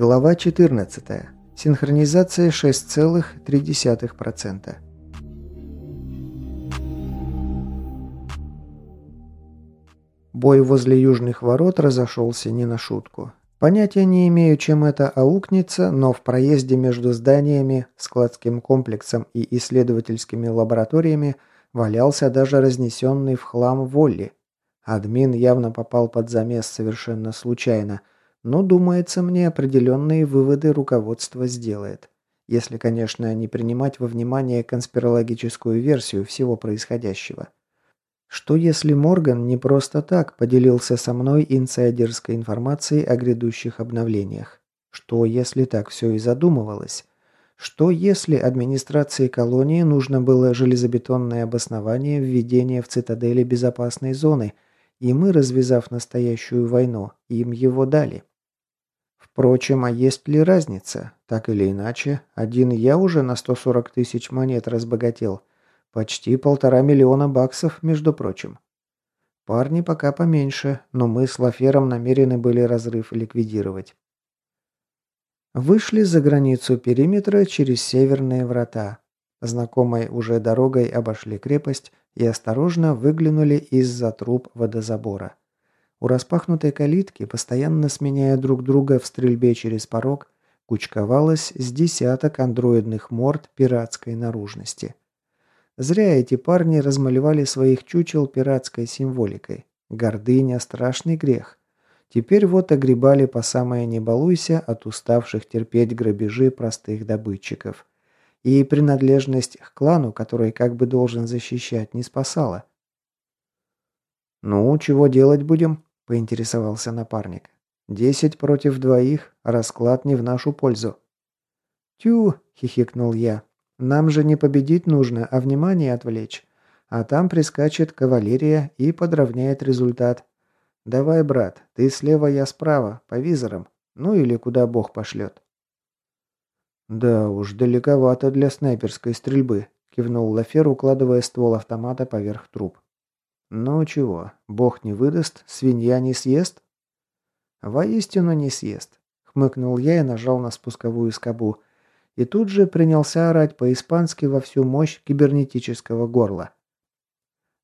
Глава 14. Синхронизация 6,3%. Бой возле южных ворот разошелся не на шутку. Понятия не имею, чем это аукнется, но в проезде между зданиями, складским комплексом и исследовательскими лабораториями валялся даже разнесенный в хлам Волли. Админ явно попал под замес совершенно случайно, но, думается мне, определенные выводы руководство сделает. Если, конечно, не принимать во внимание конспирологическую версию всего происходящего. Что если Морган не просто так поделился со мной инсайдерской информацией о грядущих обновлениях? Что если так все и задумывалось? Что если администрации колонии нужно было железобетонное обоснование введения в цитадели безопасной зоны, и мы, развязав настоящую войну, им его дали? Впрочем, а есть ли разница? Так или иначе, один я уже на 140 тысяч монет разбогател – Почти полтора миллиона баксов, между прочим. Парни пока поменьше, но мы с Лафером намерены были разрыв ликвидировать. Вышли за границу периметра через северные врата. Знакомой уже дорогой обошли крепость и осторожно выглянули из-за труб водозабора. У распахнутой калитки, постоянно сменяя друг друга в стрельбе через порог, кучковалось с десяток андроидных морд пиратской наружности. Зря эти парни размалевали своих чучел пиратской символикой. Гордыня – страшный грех. Теперь вот огребали по самое не балуйся от уставших терпеть грабежи простых добытчиков. И принадлежность к клану, который как бы должен защищать, не спасала. «Ну, чего делать будем?» – поинтересовался напарник. «Десять против двоих, расклад не в нашу пользу». «Тю!» – хихикнул я. Нам же не победить нужно, а внимание отвлечь. А там прискачет кавалерия и подровняет результат. Давай, брат, ты слева, я справа, по визорам. Ну или куда бог пошлет. Да уж, далековато для снайперской стрельбы, кивнул Лафер, укладывая ствол автомата поверх труб. Ну чего, бог не выдаст, свинья не съест? Воистину не съест, хмыкнул я и нажал на спусковую скобу и тут же принялся орать по-испански во всю мощь кибернетического горла.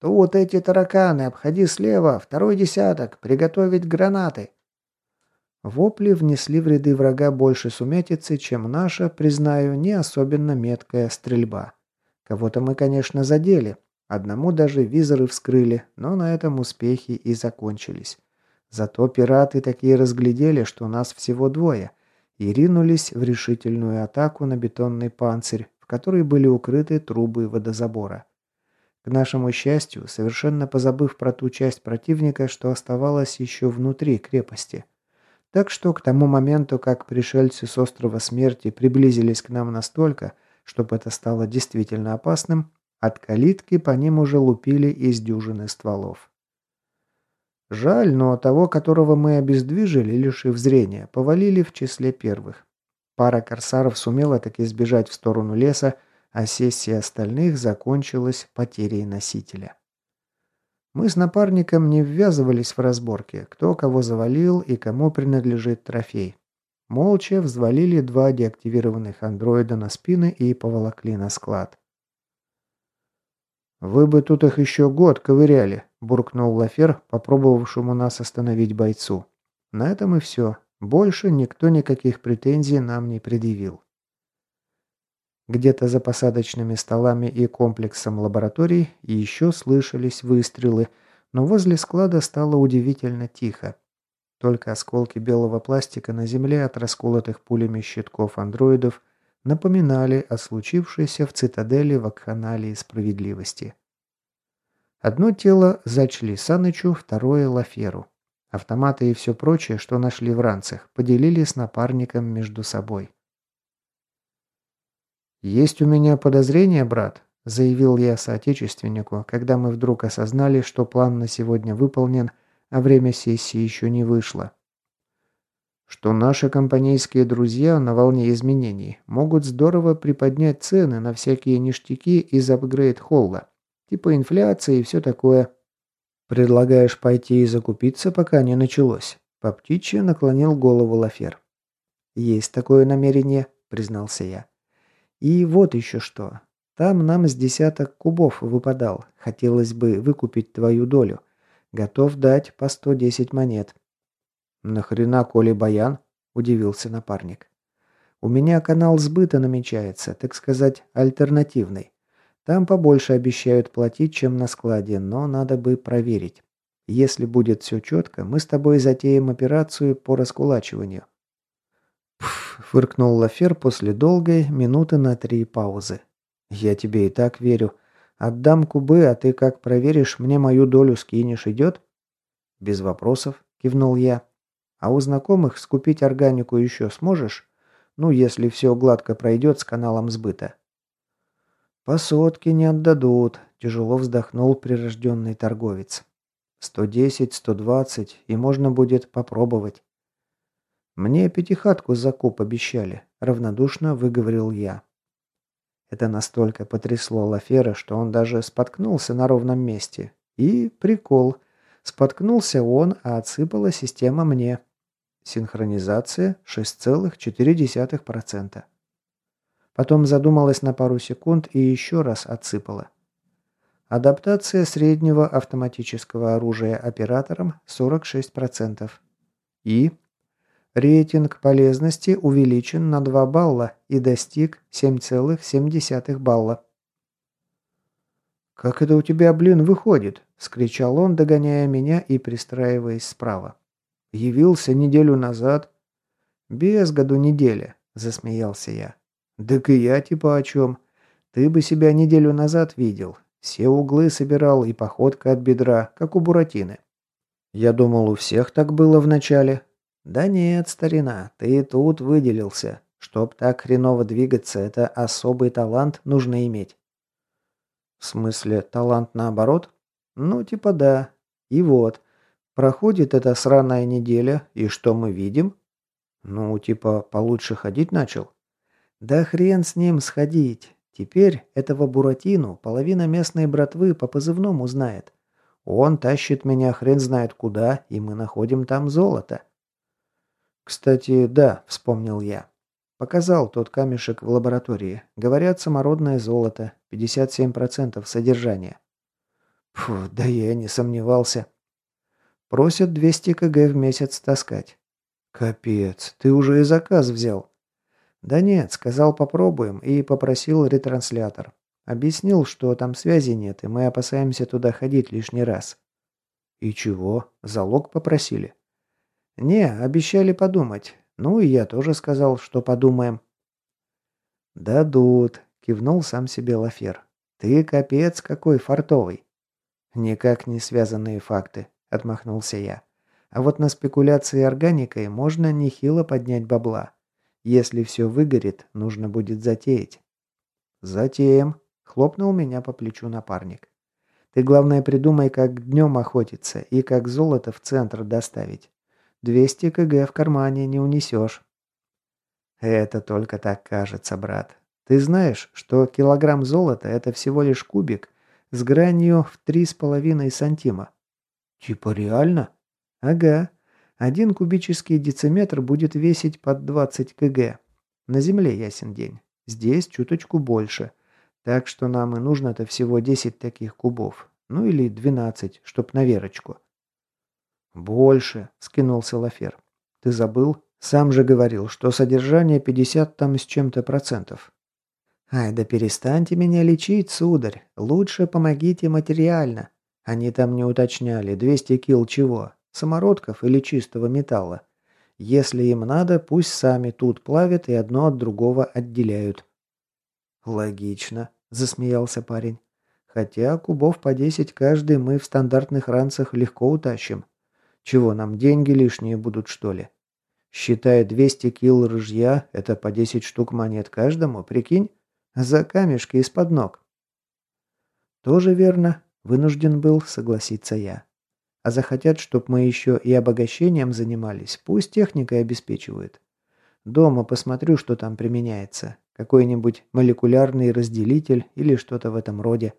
«Тут эти тараканы, обходи слева, второй десяток, приготовить гранаты!» Вопли внесли в ряды врага больше сумятицы, чем наша, признаю, не особенно меткая стрельба. Кого-то мы, конечно, задели. Одному даже визоры вскрыли, но на этом успехи и закончились. Зато пираты такие разглядели, что нас всего двое, и ринулись в решительную атаку на бетонный панцирь, в который были укрыты трубы водозабора. К нашему счастью, совершенно позабыв про ту часть противника, что оставалась еще внутри крепости. Так что к тому моменту, как пришельцы с острова смерти приблизились к нам настолько, чтобы это стало действительно опасным, от калитки по ним уже лупили из дюжины стволов. Жаль, но того, которого мы обездвижили, лишив зрения, повалили в числе первых. Пара корсаров сумела таки сбежать в сторону леса, а сессия остальных закончилась потерей носителя. Мы с напарником не ввязывались в разборки, кто кого завалил и кому принадлежит трофей. Молча взвалили два деактивированных андроида на спины и поволокли на склад. «Вы бы тут их еще год ковыряли», – буркнул Лафер, попробовавшему нас остановить бойцу. На этом и все. Больше никто никаких претензий нам не предъявил. Где-то за посадочными столами и комплексом лабораторий еще слышались выстрелы, но возле склада стало удивительно тихо. Только осколки белого пластика на земле от расколотых пулями щитков андроидов напоминали о случившейся в цитадели вакханалии справедливости. Одно тело зачли Санычу, второе Лаферу. Автоматы и все прочее, что нашли в ранцах, поделили с напарником между собой. «Есть у меня подозрение, брат», – заявил я соотечественнику, когда мы вдруг осознали, что план на сегодня выполнен, а время сессии еще не вышло что наши компанейские друзья на волне изменений могут здорово приподнять цены на всякие ништяки из апгрейд-холла, типа инфляции и все такое. Предлагаешь пойти и закупиться, пока не началось? По птичьи наклонил голову Лафер. «Есть такое намерение», – признался я. «И вот еще что. Там нам с десяток кубов выпадал. Хотелось бы выкупить твою долю. Готов дать по 110 монет». «Нахрена Коли Баян?» – удивился напарник. «У меня канал сбыта намечается, так сказать, альтернативный. Там побольше обещают платить, чем на складе, но надо бы проверить. Если будет все четко, мы с тобой затеем операцию по раскулачиванию». Пф, фыркнул Лафер после долгой минуты на три паузы. «Я тебе и так верю. Отдам кубы, а ты как проверишь, мне мою долю скинешь, идет?» «Без вопросов», — кивнул я. «А у знакомых скупить органику еще сможешь? Ну, если все гладко пройдет с каналом сбыта». «По сотке не отдадут», – тяжело вздохнул прирожденный торговец. «Сто десять, сто двадцать, и можно будет попробовать». «Мне пятихатку за куб обещали», – равнодушно выговорил я. Это настолько потрясло Лафера, что он даже споткнулся на ровном месте. И прикол. Споткнулся он, а отсыпала система мне. Синхронизация 6,4%. Потом задумалась на пару секунд и еще раз отсыпала. Адаптация среднего автоматического оружия оператором 46%. И Рейтинг полезности увеличен на 2 балла и достиг 7,7 балла. «Как это у тебя, блин, выходит?» – скричал он, догоняя меня и пристраиваясь справа. «Явился неделю назад». «Без году неделя», – засмеялся я. «Так и я типа о чем? Ты бы себя неделю назад видел. Все углы собирал и походка от бедра, как у Буратины». «Я думал, у всех так было вначале», «Да нет, старина, ты тут выделился. Чтоб так хреново двигаться, это особый талант нужно иметь». «В смысле, талант наоборот?» «Ну, типа да. И вот. Проходит эта сраная неделя, и что мы видим?» «Ну, типа, получше ходить начал?» «Да хрен с ним сходить. Теперь этого Буратину половина местной братвы по позывному знает. Он тащит меня хрен знает куда, и мы находим там золото. «Кстати, да», — вспомнил я. Показал тот камешек в лаборатории. Говорят, самородное золото. 57% содержания. Фу, да я не сомневался. Просят 200 кг в месяц таскать. Капец, ты уже и заказ взял. Да нет, сказал попробуем и попросил ретранслятор. Объяснил, что там связи нет, и мы опасаемся туда ходить лишний раз. И чего? Залог попросили? «Не, обещали подумать. Ну и я тоже сказал, что подумаем». «Дадут», — кивнул сам себе Лафер. «Ты капец какой фартовый». «Никак не связанные факты», — отмахнулся я. «А вот на спекуляции органикой можно нехило поднять бабла. Если все выгорит, нужно будет затеять». «Затеем», — хлопнул меня по плечу напарник. «Ты, главное, придумай, как днем охотиться и как золото в центр доставить. 200 кг в кармане не унесешь». «Это только так кажется, брат. Ты знаешь, что килограмм золота – это всего лишь кубик с гранью в 3,5 сантима?» «Типа реально?» «Ага. Один кубический дециметр будет весить под 20 кг. На Земле ясен день. Здесь чуточку больше. Так что нам и нужно-то всего 10 таких кубов. Ну или 12, чтоб на верочку. «Больше», — скинулся Лафер. «Ты забыл? Сам же говорил, что содержание 50 там с чем-то процентов». «Ай, да перестаньте меня лечить, сударь. Лучше помогите материально. Они там не уточняли, 200 кил чего, самородков или чистого металла. Если им надо, пусть сами тут плавят и одно от другого отделяют». «Логично», — засмеялся парень. «Хотя кубов по 10 каждый мы в стандартных ранцах легко утащим. Чего, нам деньги лишние будут, что ли? Считая 200 кил рыжья, это по 10 штук монет каждому, прикинь? За камешки из-под ног. Тоже верно, вынужден был согласиться я. А захотят, чтоб мы еще и обогащением занимались, пусть техникой обеспечивают. Дома посмотрю, что там применяется. Какой-нибудь молекулярный разделитель или что-то в этом роде.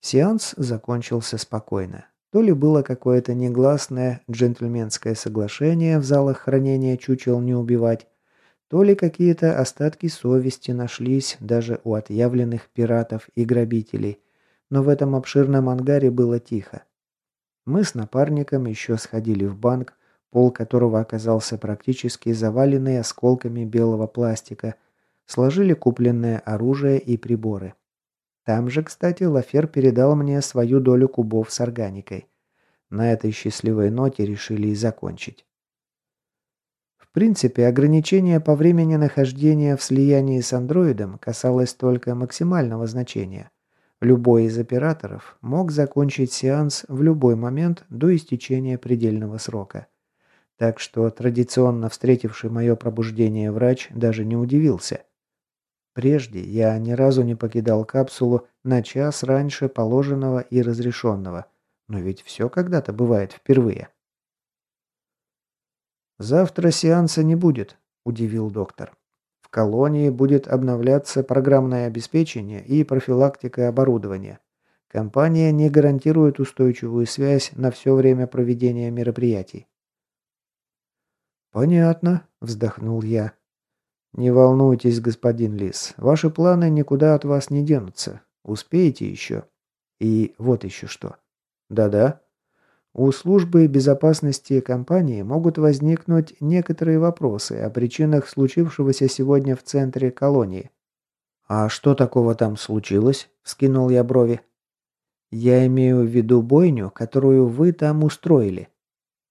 Сеанс закончился спокойно. То ли было какое-то негласное джентльменское соглашение в залах хранения чучел не убивать, то ли какие-то остатки совести нашлись даже у отъявленных пиратов и грабителей, но в этом обширном ангаре было тихо. Мы с напарником еще сходили в банк, пол которого оказался практически заваленный осколками белого пластика, сложили купленное оружие и приборы. Там же, кстати, Лафер передал мне свою долю кубов с органикой. На этой счастливой ноте решили и закончить. Принципе, ограничение по времени нахождения в слиянии с андроидом касалось только максимального значения. Любой из операторов мог закончить сеанс в любой момент до истечения предельного срока. Так что традиционно встретивший мое пробуждение врач даже не удивился – Прежде я ни разу не покидал капсулу на час раньше положенного и разрешенного. Но ведь все когда-то бывает впервые. «Завтра сеанса не будет», – удивил доктор. «В колонии будет обновляться программное обеспечение и профилактика оборудования. Компания не гарантирует устойчивую связь на все время проведения мероприятий». «Понятно», – вздохнул я. «Не волнуйтесь, господин Лис, ваши планы никуда от вас не денутся. Успеете еще. И вот еще что. Да-да. У службы безопасности компании могут возникнуть некоторые вопросы о причинах случившегося сегодня в центре колонии. «А что такого там случилось?» – вскинул я брови. «Я имею в виду бойню, которую вы там устроили».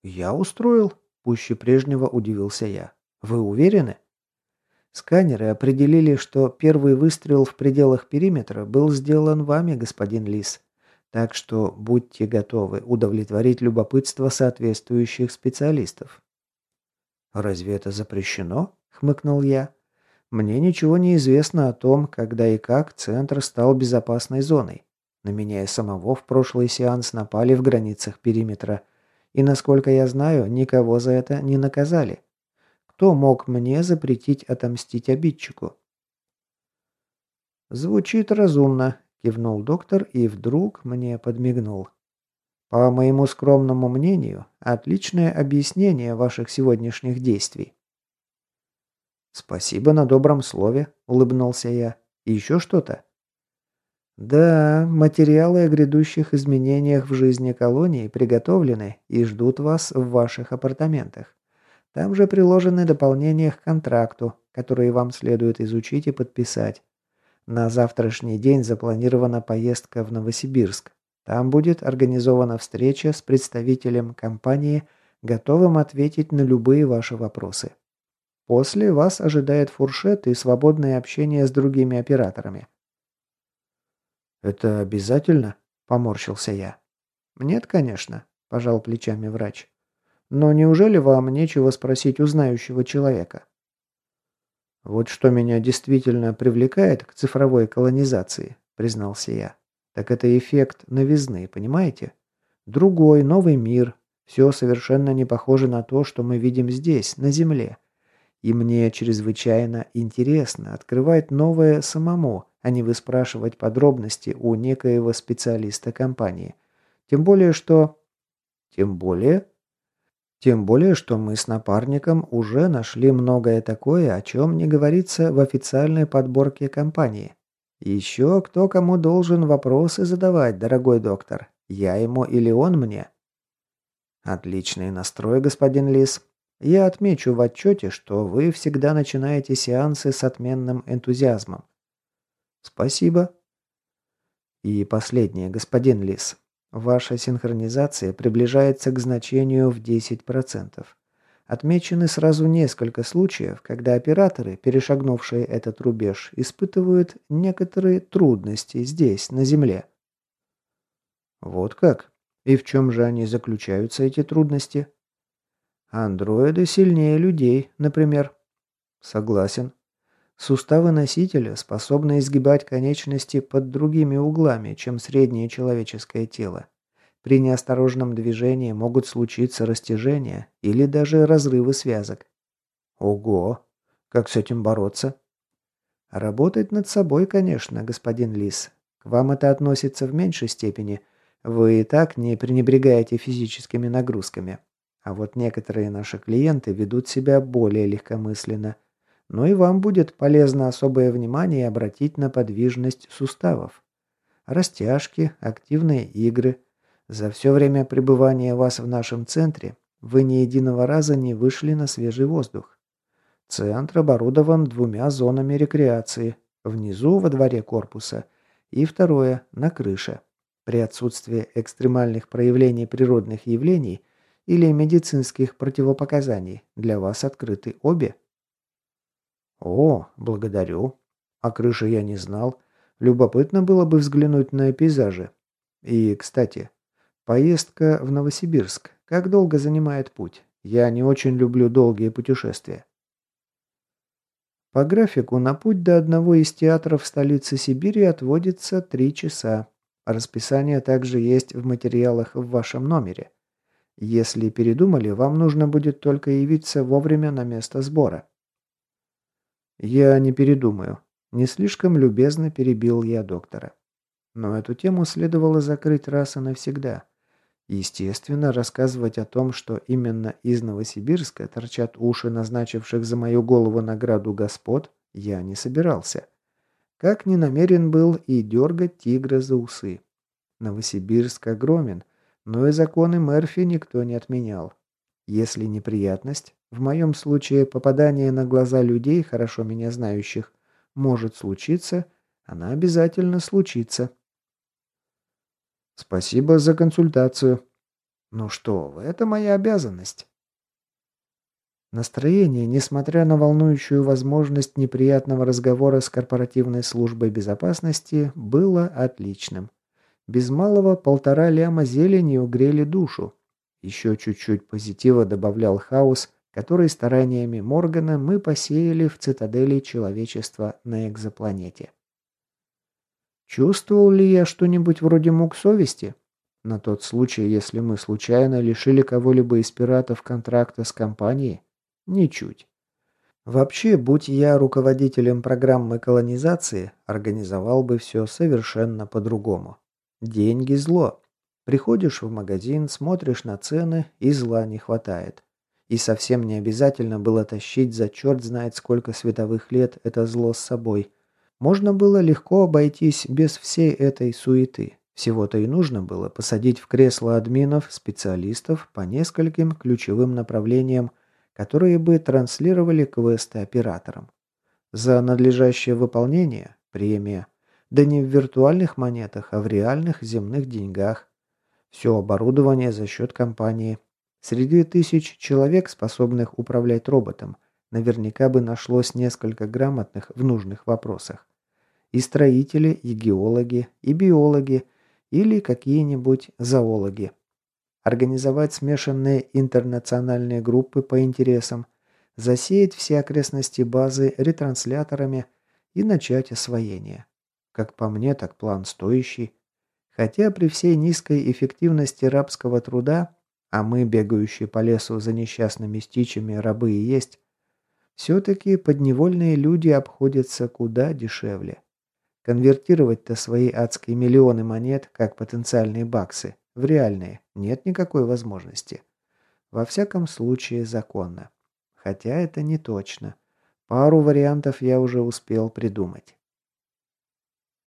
«Я устроил?» – пуще прежнего удивился я. «Вы уверены?» Сканеры определили, что первый выстрел в пределах периметра был сделан вами, господин Лис. Так что будьте готовы удовлетворить любопытство соответствующих специалистов. «Разве это запрещено?» – хмыкнул я. «Мне ничего не известно о том, когда и как центр стал безопасной зоной. На меня и самого в прошлый сеанс напали в границах периметра. И, насколько я знаю, никого за это не наказали. Кто мог мне запретить отомстить обидчику? Звучит разумно, кивнул доктор и вдруг мне подмигнул. По моему скромному мнению, отличное объяснение ваших сегодняшних действий. Спасибо на добром слове, улыбнулся я. еще что-то? Да, материалы о грядущих изменениях в жизни колонии приготовлены и ждут вас в ваших апартаментах. Там же приложены дополнения к контракту, которые вам следует изучить и подписать. На завтрашний день запланирована поездка в Новосибирск. Там будет организована встреча с представителем компании, готовым ответить на любые ваши вопросы. После вас ожидает фуршет и свободное общение с другими операторами. «Это обязательно?» – поморщился я. «Нет, конечно», – пожал плечами врач. Но неужели вам нечего спросить у знающего человека? Вот что меня действительно привлекает к цифровой колонизации, признался я. Так это эффект новизны, понимаете? Другой, новый мир. Все совершенно не похоже на то, что мы видим здесь, на Земле. И мне чрезвычайно интересно открывать новое самому, а не выспрашивать подробности у некоего специалиста компании. Тем более, что... Тем более, тем более, что мы с напарником уже нашли многое такое, о чем не говорится в официальной подборке компании. Еще кто кому должен вопросы задавать, дорогой доктор. Я ему или он мне? Отличный настрой, господин Лис. Я отмечу в отчете, что вы всегда начинаете сеансы с отменным энтузиазмом. Спасибо. И последнее, господин Лис. Ваша синхронизация приближается к значению в 10%. Отмечены сразу несколько случаев, когда операторы, перешагнувшие этот рубеж, испытывают некоторые трудности здесь, на Земле. Вот как? И в чем же они заключаются, эти трудности? Андроиды сильнее людей, например. Согласен. Суставы носителя способны изгибать конечности под другими углами, чем среднее человеческое тело. При неосторожном движении могут случиться растяжения или даже разрывы связок. Ого! Как с этим бороться? Работать над собой, конечно, господин Лис. К вам это относится в меньшей степени. Вы и так не пренебрегаете физическими нагрузками. А вот некоторые наши клиенты ведут себя более легкомысленно. Но и вам будет полезно особое внимание обратить на подвижность суставов. Растяжки, активные игры. За все время пребывания вас в нашем центре вы ни единого раза не вышли на свежий воздух. Центр оборудован двумя зонами рекреации. Внизу, во дворе корпуса, и второе, на крыше. При отсутствии экстремальных проявлений природных явлений или медицинских противопоказаний для вас открыты обе. О, благодарю. О крыше я не знал. Любопытно было бы взглянуть на пейзажи. И, кстати, поездка в Новосибирск. Как долго занимает путь? Я не очень люблю долгие путешествия. По графику на путь до одного из театров столицы Сибири отводится три часа. Расписание также есть в материалах в вашем номере. Если передумали, вам нужно будет только явиться вовремя на место сбора. Я не передумаю. Не слишком любезно перебил я доктора. Но эту тему следовало закрыть раз и навсегда. Естественно, рассказывать о том, что именно из Новосибирска торчат уши назначивших за мою голову награду господ, я не собирался. Как не намерен был и дергать тигра за усы. Новосибирск огромен, но и законы Мерфи никто не отменял. Если неприятность, в моем случае попадание на глаза людей, хорошо меня знающих, может случиться, она обязательно случится. Спасибо за консультацию. Ну что это моя обязанность. Настроение, несмотря на волнующую возможность неприятного разговора с корпоративной службой безопасности, было отличным. Без малого полтора ляма зелени угрели душу. Еще чуть-чуть позитива добавлял хаос, который стараниями Моргана мы посеяли в цитадели человечества на экзопланете. Чувствовал ли я что-нибудь вроде мук совести? На тот случай, если мы случайно лишили кого-либо из пиратов контракта с компанией? Ничуть. Вообще, будь я руководителем программы колонизации, организовал бы все совершенно по-другому. Деньги – зло. Приходишь в магазин, смотришь на цены, и зла не хватает. И совсем не обязательно было тащить за черт знает сколько световых лет это зло с собой. Можно было легко обойтись без всей этой суеты. Всего-то и нужно было посадить в кресло админов, специалистов по нескольким ключевым направлениям которые бы транслировали квесты операторам. За надлежащее выполнение – премия. Да не в виртуальных монетах, а в реальных земных деньгах. Все оборудование за счет компании. Среди тысяч человек, способных управлять роботом, наверняка бы нашлось несколько грамотных в нужных вопросах. И строители, и геологи, и биологи, или какие-нибудь зоологи организовать смешанные интернациональные группы по интересам, засеять все окрестности базы ретрансляторами и начать освоение. Как по мне, так план стоящий. Хотя при всей низкой эффективности рабского труда, а мы, бегающие по лесу за несчастными стичами, рабы и есть, все-таки подневольные люди обходятся куда дешевле. Конвертировать-то свои адские миллионы монет, как потенциальные баксы, в реальные нет никакой возможности. Во всяком случае, законно. Хотя это не точно. Пару вариантов я уже успел придумать.